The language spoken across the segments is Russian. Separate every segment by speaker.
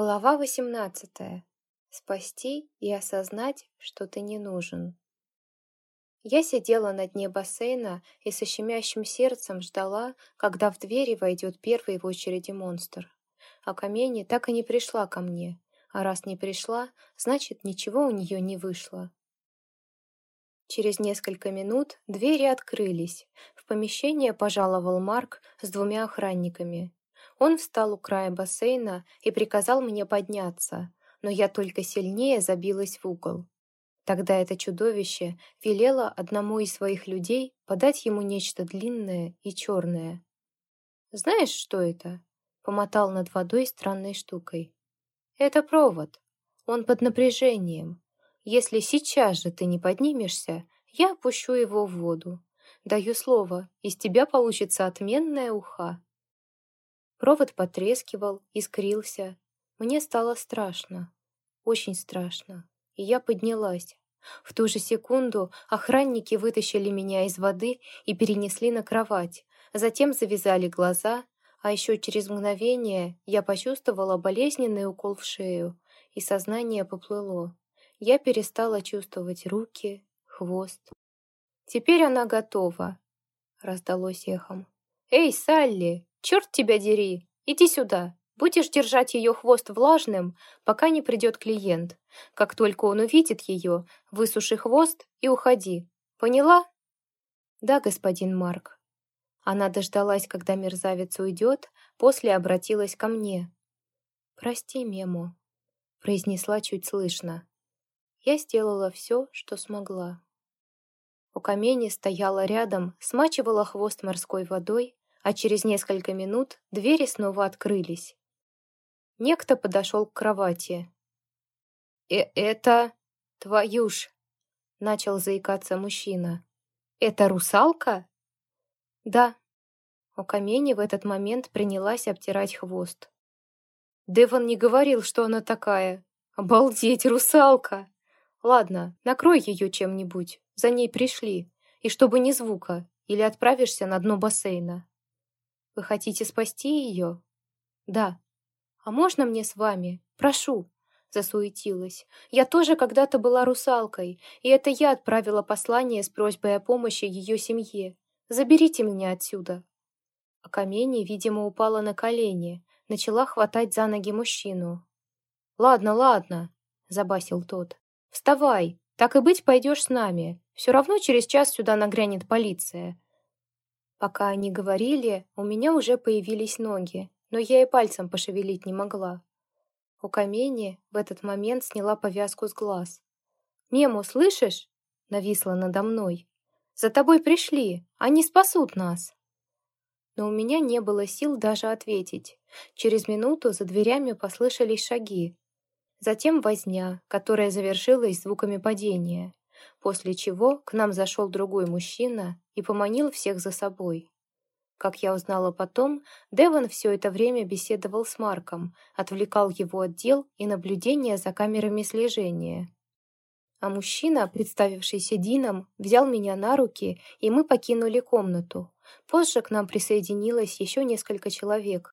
Speaker 1: Глава 18. Спасти и осознать, что ты не нужен. Я сидела на дне бассейна и со щемящим сердцем ждала, когда в двери войдет первый в очереди монстр. А Камени так и не пришла ко мне, а раз не пришла, значит, ничего у нее не вышло. Через несколько минут двери открылись. В помещение пожаловал Марк с двумя охранниками. Он встал у края бассейна и приказал мне подняться, но я только сильнее забилась в угол. Тогда это чудовище велело одному из своих людей подать ему нечто длинное и черное. «Знаешь, что это?» — помотал над водой странной штукой. «Это провод. Он под напряжением. Если сейчас же ты не поднимешься, я опущу его в воду. Даю слово, из тебя получится отменная уха». Провод потрескивал, искрился. Мне стало страшно. Очень страшно. И я поднялась. В ту же секунду охранники вытащили меня из воды и перенесли на кровать. Затем завязали глаза, а еще через мгновение я почувствовала болезненный укол в шею, и сознание поплыло. Я перестала чувствовать руки, хвост. «Теперь она готова», — раздалось эхом. «Эй, Салли, черт тебя дери! Иди сюда! Будешь держать ее хвост влажным, пока не придет клиент. Как только он увидит ее, высуши хвост и уходи. Поняла?» «Да, господин Марк». Она дождалась, когда мерзавец уйдет, после обратилась ко мне. «Прости, Мему», — произнесла чуть слышно. Я сделала все, что смогла. У камени стояла рядом, смачивала хвост морской водой, а через несколько минут двери снова открылись. Некто подошел к кровати. «Э «Это... твою ж...» — начал заикаться мужчина. «Это русалка?» «Да». У камени в этот момент принялась обтирать хвост. Деван не говорил, что она такая. Обалдеть, русалка! Ладно, накрой ее чем-нибудь. За ней пришли. И чтобы ни звука. Или отправишься на дно бассейна. Вы хотите спасти ее? Да. А можно мне с вами? Прошу. Засуетилась. Я тоже когда-то была русалкой, и это я отправила послание с просьбой о помощи ее семье. Заберите меня отсюда. А камень, видимо, упала на колени, начала хватать за ноги мужчину. «Ладно, ладно», — забасил тот. «Вставай, так и быть, пойдешь с нами. Все равно через час сюда нагрянет полиция. Пока они говорили, у меня уже появились ноги, но я и пальцем пошевелить не могла. У камени в этот момент сняла повязку с глаз. «Мему, слышишь?» — нависла надо мной. «За тобой пришли, они спасут нас!» Но у меня не было сил даже ответить. Через минуту за дверями послышались шаги. Затем возня, которая завершилась звуками падения после чего к нам зашел другой мужчина и поманил всех за собой. Как я узнала потом, Деван все это время беседовал с Марком, отвлекал его от дел и наблюдения за камерами слежения. А мужчина, представившийся Дином, взял меня на руки, и мы покинули комнату. Позже к нам присоединилось еще несколько человек.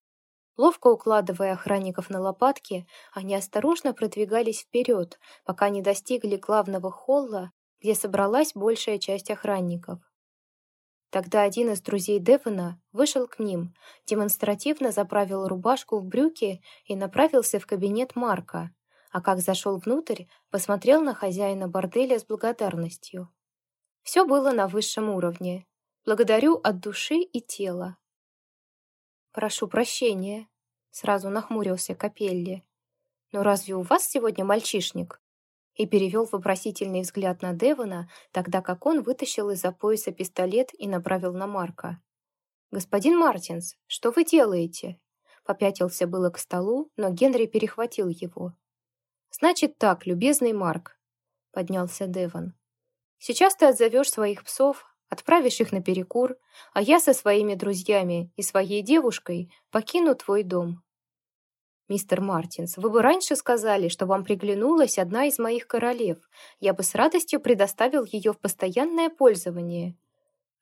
Speaker 1: Ловко укладывая охранников на лопатки, они осторожно продвигались вперед, пока не достигли главного холла где собралась большая часть охранников. Тогда один из друзей Девона вышел к ним, демонстративно заправил рубашку в брюки и направился в кабинет Марка, а как зашел внутрь, посмотрел на хозяина борделя с благодарностью. Все было на высшем уровне. Благодарю от души и тела. «Прошу прощения», — сразу нахмурился Капелли. «Но разве у вас сегодня мальчишник?» и перевел вопросительный взгляд на Девона, тогда как он вытащил из-за пояса пистолет и направил на Марка. «Господин Мартинс, что вы делаете?» Попятился было к столу, но Генри перехватил его. «Значит так, любезный Марк», — поднялся Девон. «Сейчас ты отзовешь своих псов, отправишь их на перекур, а я со своими друзьями и своей девушкой покину твой дом. «Мистер Мартинс, вы бы раньше сказали, что вам приглянулась одна из моих королев. Я бы с радостью предоставил ее в постоянное пользование».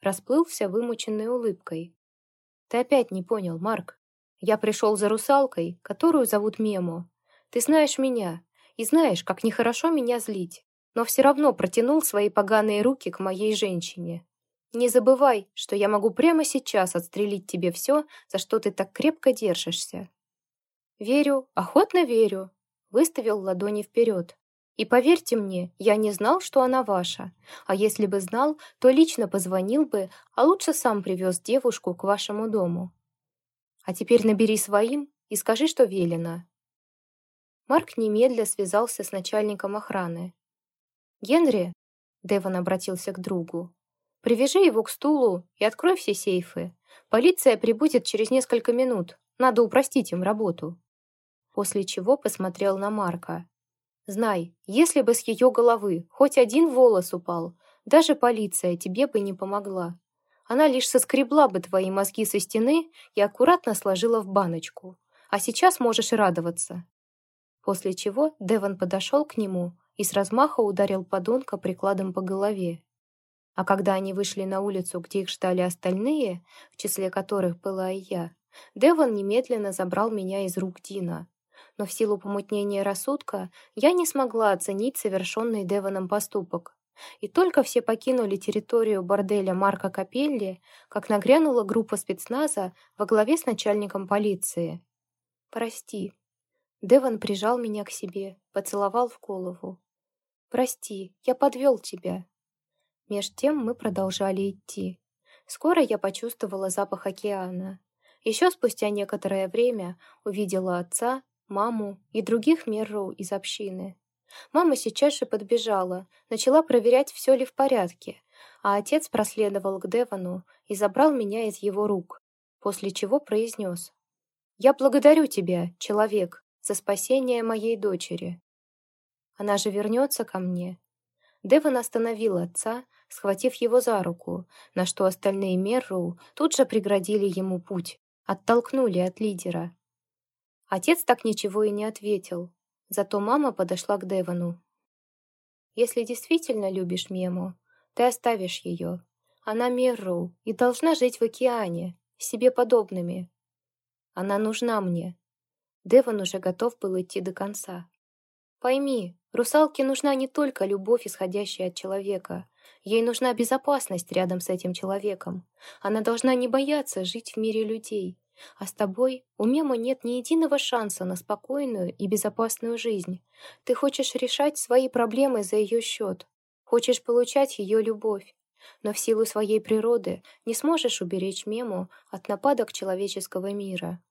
Speaker 1: Расплылся вымученной улыбкой. «Ты опять не понял, Марк. Я пришел за русалкой, которую зовут Мемо. Ты знаешь меня и знаешь, как нехорошо меня злить, но все равно протянул свои поганые руки к моей женщине. Не забывай, что я могу прямо сейчас отстрелить тебе все, за что ты так крепко держишься. Верю, охотно верю. Выставил ладони вперед. И поверьте мне, я не знал, что она ваша. А если бы знал, то лично позвонил бы, а лучше сам привез девушку к вашему дому. А теперь набери своим и скажи, что велено. Марк немедля связался с начальником охраны. «Генри», — Девон обратился к другу, «привяжи его к стулу и открой все сейфы. Полиция прибудет через несколько минут. Надо упростить им работу». После чего посмотрел на Марка. Знай, если бы с ее головы хоть один волос упал, даже полиция тебе бы не помогла. Она лишь соскребла бы твои мозги со стены и аккуратно сложила в баночку. А сейчас можешь радоваться». После чего Деван подошел к нему и с размаха ударил подонка прикладом по голове. А когда они вышли на улицу, где их ждали остальные, в числе которых была и я, Деван немедленно забрал меня из рук Дина но в силу помутнения рассудка я не смогла оценить совершенный Девоном поступок. И только все покинули территорию борделя Марка Капелли, как нагрянула группа спецназа во главе с начальником полиции. «Прости». Девон прижал меня к себе, поцеловал в голову. «Прости, я подвел тебя». Меж тем мы продолжали идти. Скоро я почувствовала запах океана. Еще спустя некоторое время увидела отца, маму и других Мерроу из общины. Мама сейчас же подбежала, начала проверять, все ли в порядке, а отец проследовал к Девану и забрал меня из его рук, после чего произнес «Я благодарю тебя, человек, за спасение моей дочери. Она же вернется ко мне». Деван остановил отца, схватив его за руку, на что остальные Мерроу тут же преградили ему путь, оттолкнули от лидера. Отец так ничего и не ответил. Зато мама подошла к Девану. «Если действительно любишь Мему, ты оставишь ее. Она Мерроу и должна жить в океане, себе подобными. Она нужна мне». Деван уже готов был идти до конца. «Пойми, русалке нужна не только любовь, исходящая от человека. Ей нужна безопасность рядом с этим человеком. Она должна не бояться жить в мире людей, а с тобой у Мемы нет ни единого шанса на спокойную и безопасную жизнь. Ты хочешь решать свои проблемы за ее счет. Хочешь получать ее любовь. Но в силу своей природы не сможешь уберечь Мему от нападок человеческого мира.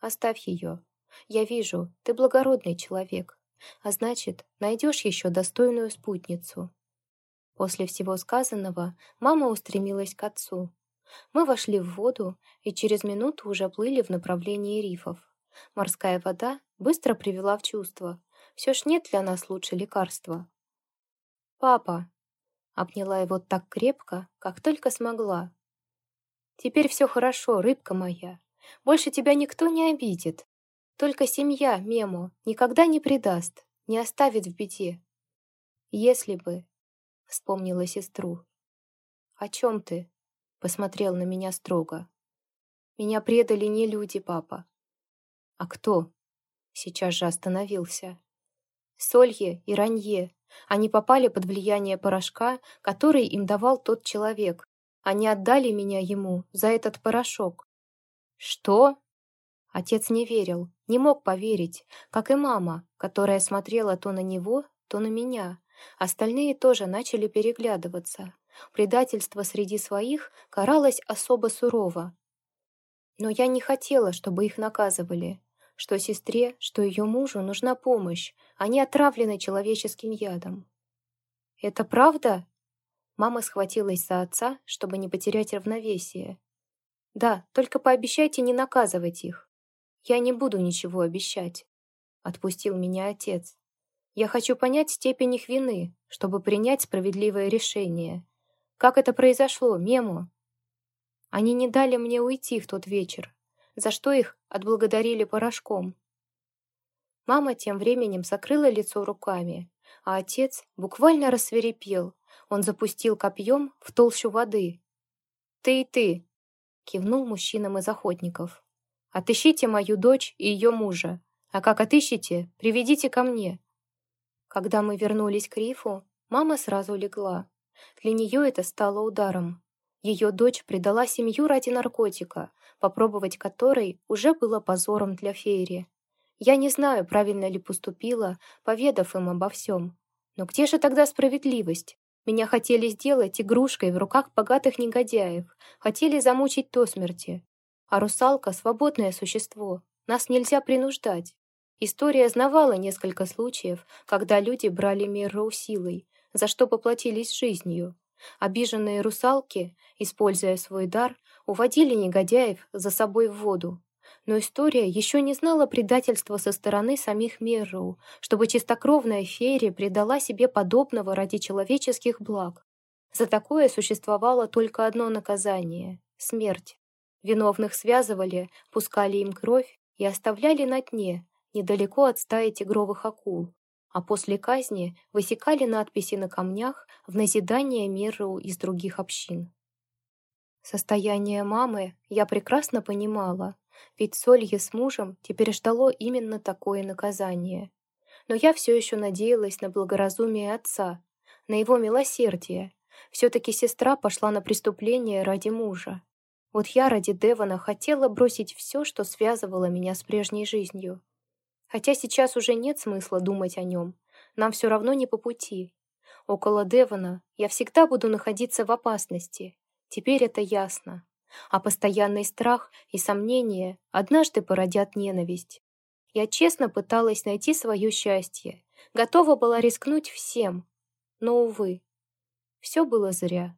Speaker 1: Оставь ее. Я вижу, ты благородный человек. А значит, найдешь еще достойную спутницу. После всего сказанного мама устремилась к отцу, мы вошли в воду и через минуту уже плыли в направлении рифов. Морская вода быстро привела в чувство. Все ж нет для нас лучше лекарства. «Папа!» — обняла его так крепко, как только смогла. «Теперь все хорошо, рыбка моя. Больше тебя никто не обидит. Только семья, Мему, никогда не предаст, не оставит в беде. Если бы...» — вспомнила сестру. «О чем ты?» посмотрел на меня строго. «Меня предали не люди, папа». «А кто?» Сейчас же остановился. Солье и Ранье. Они попали под влияние порошка, который им давал тот человек. Они отдали меня ему за этот порошок. «Что?» Отец не верил, не мог поверить, как и мама, которая смотрела то на него, то на меня. Остальные тоже начали переглядываться. Предательство среди своих каралось особо сурово. Но я не хотела, чтобы их наказывали. Что сестре, что ее мужу нужна помощь, они отравлены человеческим ядом. «Это правда?» Мама схватилась за отца, чтобы не потерять равновесие. «Да, только пообещайте не наказывать их. Я не буду ничего обещать», — отпустил меня отец. «Я хочу понять степень их вины, чтобы принять справедливое решение. Как это произошло, Мему? Они не дали мне уйти в тот вечер, за что их отблагодарили порошком. Мама тем временем закрыла лицо руками, а отец буквально рассверепел. Он запустил копьем в толщу воды. «Ты и ты!» — кивнул мужчинам из охотников. «Отыщите мою дочь и ее мужа. А как отыщете, приведите ко мне». Когда мы вернулись к рифу, мама сразу легла. Для нее это стало ударом. Ее дочь предала семью ради наркотика, попробовать который уже было позором для Фейри. Я не знаю, правильно ли поступила, поведав им обо всем. Но где же тогда справедливость? Меня хотели сделать игрушкой в руках богатых негодяев, хотели замучить до смерти. А русалка — свободное существо, нас нельзя принуждать. История знавала несколько случаев, когда люди брали меру силой, за что поплатились жизнью. Обиженные русалки, используя свой дар, уводили негодяев за собой в воду. Но история еще не знала предательства со стороны самих Мерроу, чтобы чистокровная феерия предала себе подобного ради человеческих благ. За такое существовало только одно наказание — смерть. Виновных связывали, пускали им кровь и оставляли на дне, недалеко от стаи тигровых акул, а после казни высекали надписи на камнях в назидание Мирроу из других общин. Состояние мамы я прекрасно понимала, ведь Солье с мужем теперь ждало именно такое наказание. Но я все еще надеялась на благоразумие отца, на его милосердие. Все-таки сестра пошла на преступление ради мужа. Вот я ради Девона хотела бросить все, что связывало меня с прежней жизнью. Хотя сейчас уже нет смысла думать о нем. Нам все равно не по пути. Около Девона я всегда буду находиться в опасности. Теперь это ясно. А постоянный страх и сомнения однажды породят ненависть. Я честно пыталась найти свое счастье, готова была рискнуть всем. Но, увы, все было зря.